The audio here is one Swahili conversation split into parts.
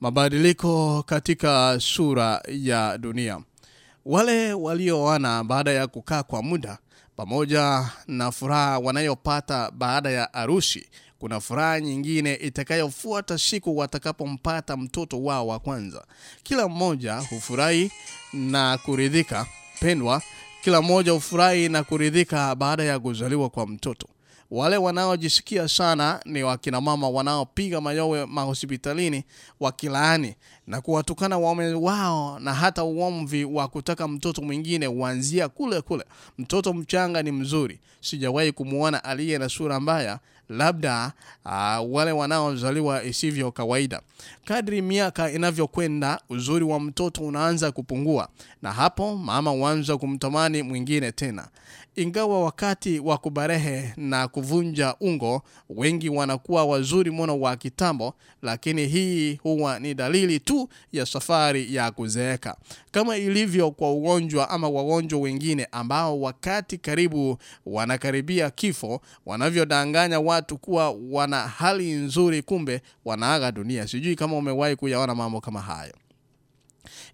Mabadiliko katika sura ya dunia. Wale walioana baada ya kukaa kwa muda pamoja na furaha wanayopata baada ya harusi, kuna furaha nyingine itakayofuata siku watakapompata mtoto wao wa kwanza. Kila mmoja hufurahi na kuridhika pendwa, kila mmoja hufurahi na kuridhika baada ya kuzaliwa kwa mtoto. Wale wanaojisikia sana ni wakina mama wanaopiga mayowe mahospitalini wakilaani na kuwatukana waume wao, na hata uomvi wa kutaka mtoto mwingine uanzia kule kule. Mtoto mchanga ni mzuri, sijawahi kumuona aliye na sura mbaya, labda uh, wale wanaozaliwa isivyo kawaida. Kadri miaka inavyokwenda, uzuri wa mtoto unaanza kupungua, na hapo mama huanza kumtamani mwingine tena. Ingawa wakati wa kubarehe na kuvunja ungo wengi wanakuwa wazuri mno wa kitambo, lakini hii huwa ni dalili tu ya safari ya kuzeeka, kama ilivyo kwa ugonjwa ama wagonjwa wengine ambao wakati karibu wanakaribia kifo, wanavyodanganya watu kuwa wana hali nzuri, kumbe wanaaga dunia. Sijui kama umewahi kuyaona mambo kama hayo.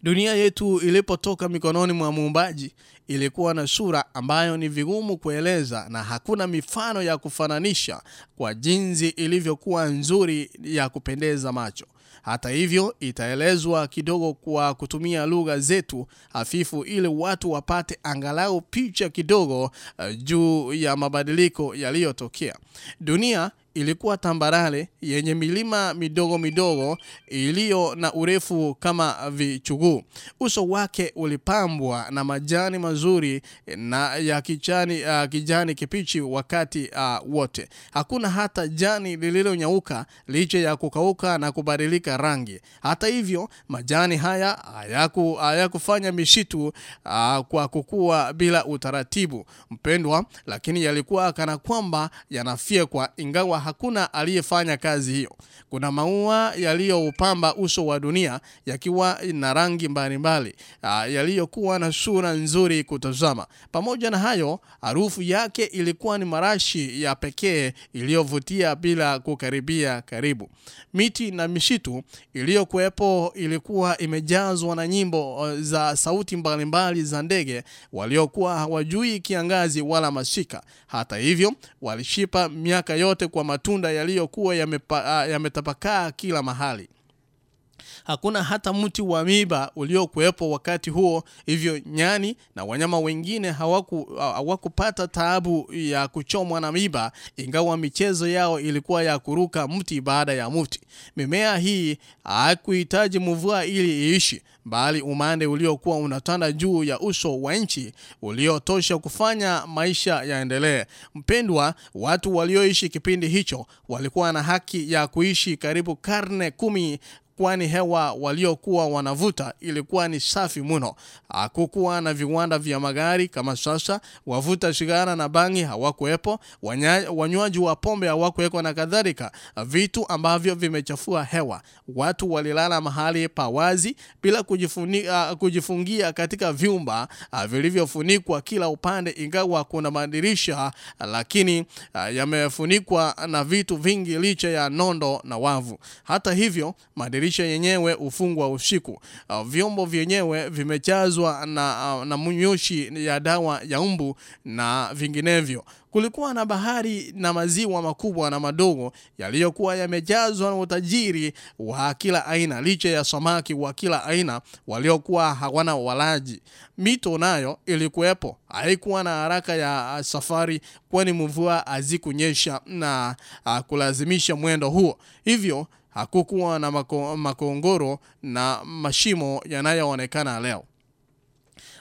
Dunia yetu ilipotoka mikononi mwa muumbaji ilikuwa na sura ambayo ni vigumu kueleza na hakuna mifano ya kufananisha kwa jinsi ilivyokuwa nzuri ya kupendeza macho. Hata hivyo, itaelezwa kidogo kwa kutumia lugha zetu hafifu ili watu wapate angalau picha kidogo uh, juu ya mabadiliko yaliyotokea. Dunia ilikuwa tambarare yenye milima midogo midogo iliyo na urefu kama vichuguu. Uso wake ulipambwa na majani mazuri na ya kijani, uh, kijani kipichi wakati uh, wote. Hakuna hata jani lililonyauka licha ya kukauka na kubadilika rangi. Hata hivyo, majani haya hayaku hayakufanya mishitu uh, kwa kukua bila utaratibu mpendwa, lakini yalikuwa kana kwamba yanafyekwa ingawa hakuna aliyefanya kazi hiyo. Kuna maua yaliyoupamba uso wa dunia yakiwa na rangi mbalimbali yaliyokuwa na sura nzuri kutazama. Pamoja na hayo, harufu yake ilikuwa ni marashi ya pekee iliyovutia bila kukaribia karibu. Miti na mishitu iliyokuwepo ilikuwa imejazwa na nyimbo za sauti mbalimbali za ndege waliokuwa hawajui kiangazi wala masika. Hata hivyo, walishipa miaka yote kwa matunda yaliyokuwa yametapakaa kila mahali. Hakuna hata mti wa miba uliokuwepo wakati huo, hivyo nyani na wanyama wengine hawaku hawakupata taabu ya kuchomwa na miba, ingawa michezo yao ilikuwa ya kuruka mti baada ya mti. Mimea hii hakuhitaji mvua ili iishi, bali umande uliokuwa unatanda juu ya uso wa nchi uliotosha kufanya maisha yaendelee. Mpendwa, watu walioishi kipindi hicho walikuwa na haki ya kuishi karibu karne kumi kwani hewa waliokuwa wanavuta ilikuwa ni safi mno. Hakukuwa na viwanda vya magari kama sasa. Wavuta sigara na bangi hawakuwepo, wanywaji wa pombe hawakuepo na kadhalika, vitu ambavyo vimechafua hewa. Watu walilala mahali pa wazi bila kujifunia, kujifungia katika vyumba vilivyofunikwa kila upande, ingawa kuna madirisha lakini yamefunikwa na vitu vingi licha ya nondo na wavu. Hata hivyo madirisha yenyewe ufungwa usiku. Uh, vyombo vyenyewe vimechazwa na, uh, na munyoshi ya dawa ya umbu na vinginevyo. Kulikuwa na bahari na maziwa makubwa na madogo yaliyokuwa yamejazwa na utajiri wa kila aina, licha ya samaki wa kila aina waliokuwa hawana walaji. Mito nayo ilikuwepo, haikuwa na haraka ya safari, kwani mvua hazikunyesha na a, kulazimisha mwendo huo, hivyo hakukuwa na mako, makongoro na mashimo yanayoonekana leo.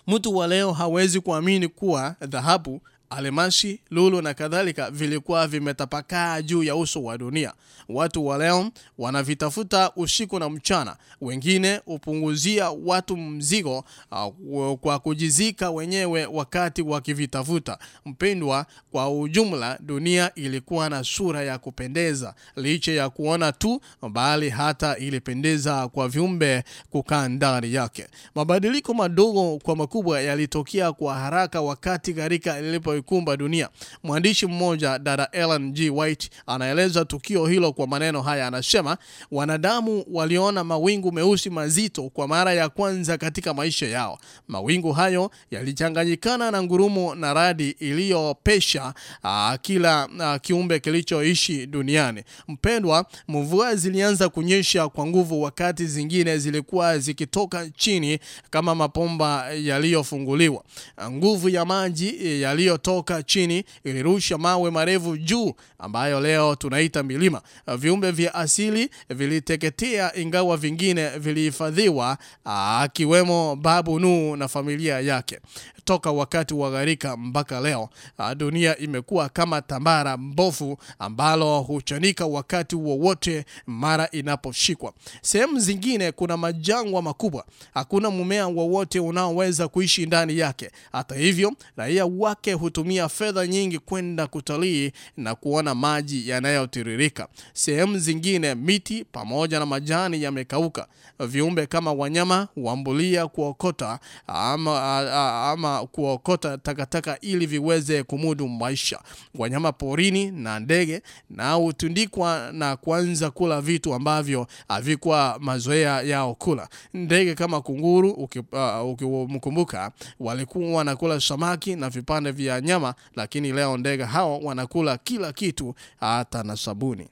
Mtu wa leo hawezi kuamini kuwa dhahabu, almasi, lulu na kadhalika vilikuwa vimetapakaa juu ya uso wa dunia. Watu wa leo wanavitafuta usiku na mchana. Wengine upunguzia watu mzigo uh, kwa kujizika wenyewe wakati wakivitafuta. Mpendwa, kwa ujumla dunia ilikuwa na sura ya kupendeza, liche ya kuona tu, bali hata ilipendeza kwa viumbe kukaa ndani yake. Mabadiliko madogo kwa makubwa yalitokea kwa haraka wakati gharika lilipo lililoikumba dunia. Mwandishi mmoja dada Ellen G. White anaeleza tukio hilo kwa maneno haya, anasema wanadamu waliona mawingu meusi mazito kwa mara ya kwanza katika maisha yao. Mawingu hayo yalichanganyikana na ngurumo na radi iliyopesha uh, kila uh, kiumbe kilichoishi duniani. Mpendwa, mvua zilianza kunyesha kwa nguvu, wakati zingine zilikuwa zikitoka chini kama mapomba yaliyofunguliwa. Nguvu ya maji yaliyotoka chini ilirusha mawe marefu juu, ambayo leo tunaita milima. Viumbe vya asili viliteketea, ingawa vingine vilihifadhiwa, akiwemo babu Nuhu na familia yake. Toka wakati wa gharika mpaka leo, dunia imekuwa kama tambara mbovu ambalo huchanika wakati wowote mara inaposhikwa. Sehemu zingine kuna majangwa makubwa, hakuna mmea wowote unaoweza kuishi ndani yake. Hata hivyo, raia wake hutumia fedha nyingi kwenda kutalii na kuona maji yanayotiririka. Sehemu zingine miti pamoja na majani yamekauka. Viumbe kama wanyama huambulia kuokota ama, ama kuokota takataka ili viweze kumudu maisha. Wanyama porini na ndege na hutundikwa na kuanza kula vitu ambavyo havikuwa mazoea yao kula. Ndege kama kunguru, ukimkumbuka, uh, walikuwa wanakula samaki na vipande vya nyama, lakini leo ndege hao wanakula kila kitu, hata na sabuni.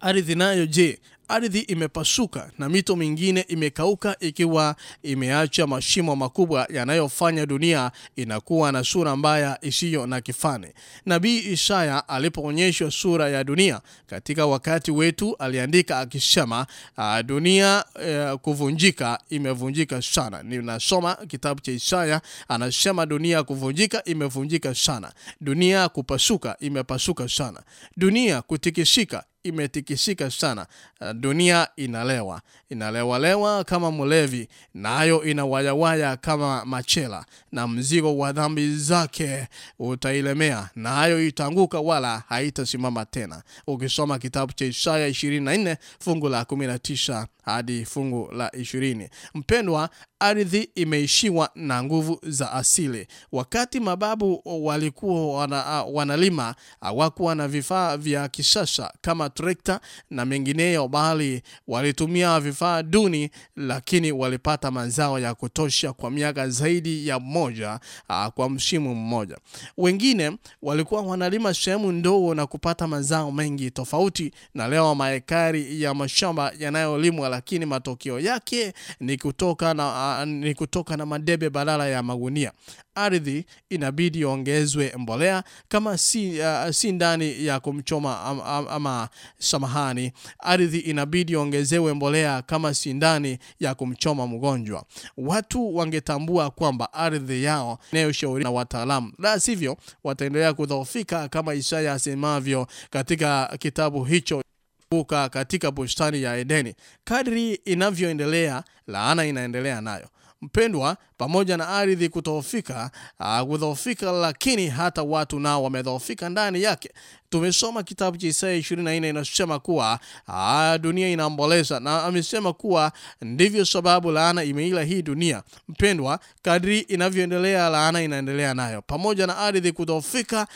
Ardhi nayo je? Ardhi imepasuka na mito mingine imekauka ikiwa imeacha mashimo makubwa yanayofanya dunia inakuwa na sura mbaya isiyo na kifani. Nabii Isaya alipoonyeshwa sura ya dunia katika wakati wetu aliandika akisema, uh, dunia uh, kuvunjika imevunjika sana. Ninasoma kitabu cha Isaya, anasema dunia kuvunjika imevunjika sana, dunia kupasuka imepasuka sana, dunia kutikisika imetikisika sana. Dunia inalewa inalewalewa kama mlevi, nayo inawayawaya kama machela, na mzigo wa dhambi zake utailemea, nayo itanguka wala haitasimama tena. Ukisoma kitabu cha Isaya 24 fungu la 19 hadi fungu la 20. Mpendwa, ardhi imeishiwa na nguvu za asili. Wakati mababu walikuwa wana, wanalima hawakuwa na vifaa vya kisasa kama trekta na mengineyo, bali walitumia vifaa duni, lakini walipata mazao ya kutosha kwa miaka zaidi ya moja aa, kwa msimu mmoja. Wengine walikuwa wanalima sehemu ndogo na kupata mazao mengi, tofauti na leo maekari ya mashamba yanayolimwa, lakini matokeo yake ni kutoka na, uh, ni kutoka na madebe badala ya magunia. Ardhi inabidi ongezwe mbolea kama si, uh, si ndani ya kumchoma ama, ama samahani, ardhi inabidi ongezewe mbolea kama sindani ya kumchoma mgonjwa. Watu wangetambua kwamba ardhi yao inayoshauri na wataalamu, la sivyo wataendelea kudhoofika kama Isaya asemavyo katika kitabu hicho buka katika bustani ya Edeni. Kadri inavyoendelea, laana inaendelea nayo. Mpendwa, pamoja na ardhi kudhoofika, uh, kudhoofika, lakini hata watu nao wamedhoofika ndani yake. Tumesoma kitabu cha Isaya 24 inasema kuwa aa, dunia inaomboleza, na amesema kuwa ndivyo sababu laana imeila hii dunia. Mpendwa, kadri inavyoendelea, laana inaendelea nayo, pamoja na ardhi kudhoofika,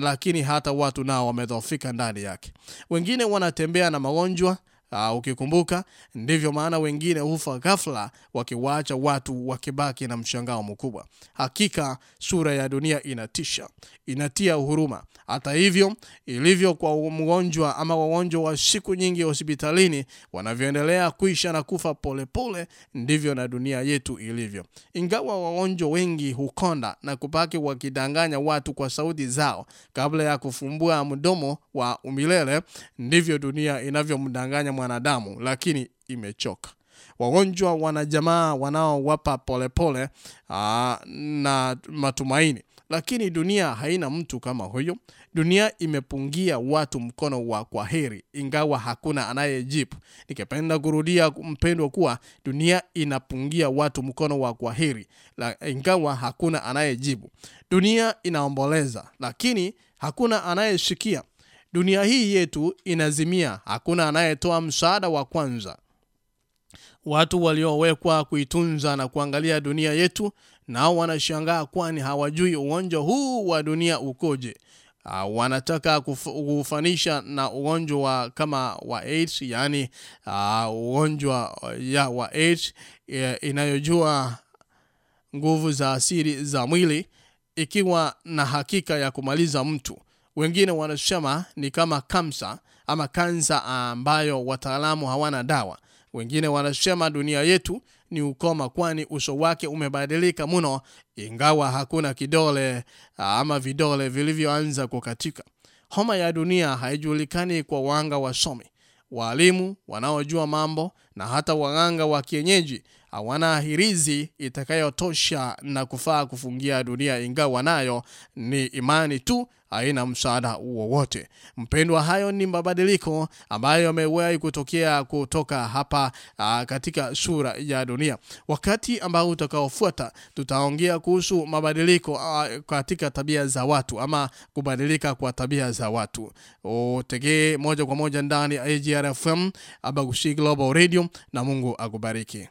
lakini hata watu nao wamedhoofika ndani yake. Wengine wanatembea na magonjwa Uh, ukikumbuka ndivyo maana wengine hufa ghafla wakiwaacha watu wakibaki na mshangao mkubwa. Hakika sura ya dunia inatisha, inatia huruma. Hata hivyo, ilivyo kwa mgonjwa ama wagonjwa wa siku nyingi hospitalini wanavyoendelea kuisha na kufa polepole pole, ndivyo na dunia yetu ilivyo. Ingawa wagonjwa wengi hukonda na kubaki wakidanganya watu kwa sauti zao kabla ya kufumbua mdomo wa umilele, ndivyo dunia inavyomdanganya mwanadamu, lakini imechoka. Wagonjwa wana jamaa wanaowapa polepole na matumaini, lakini dunia haina mtu kama huyo. Dunia imepungia watu mkono wa kwaheri, ingawa hakuna anayejipu Nikipenda kurudia mpendwa, kuwa dunia inapungia watu mkono wa kwaheri, ingawa hakuna anayejibu. Dunia inaomboleza, lakini hakuna anayesikia. Dunia hii yetu inazimia, hakuna anayetoa msaada wa kwanza. watu waliowekwa kuitunza na kuangalia dunia yetu nao wanashangaa kwani hawajui ugonjwa huu wa dunia ukoje. Uh, wanataka kuf- kufanisha na ugonjwa wa kama wa AIDS yani uh, ugonjwa ya wa AIDS eh, inayojua nguvu za asili za mwili ikiwa na hakika ya kumaliza mtu wengine wanasema ni kama kamsa ama kansa ambayo wataalamu hawana dawa. Wengine wanasema dunia yetu ni ukoma kwani uso wake umebadilika mno ingawa hakuna kidole ama vidole vilivyoanza kukatika. Homa ya dunia haijulikani kwa wanga wasomi waalimu wanaojua mambo na hata waganga wa kienyeji hawana hirizi itakayotosha na kufaa kufungia dunia ingawa nayo ni imani tu haina msaada wowote. Mpendwa hayo ni mabadiliko ambayo yamewahi kutokea kutoka hapa a, katika sura ya dunia. Wakati ambao utakaofuata tutaongea kuhusu mabadiliko a, katika tabia za watu ama kubadilika kwa tabia za watu. Utegee moja kwa moja ndani ya agrfm abagushi global radio na mungu akubariki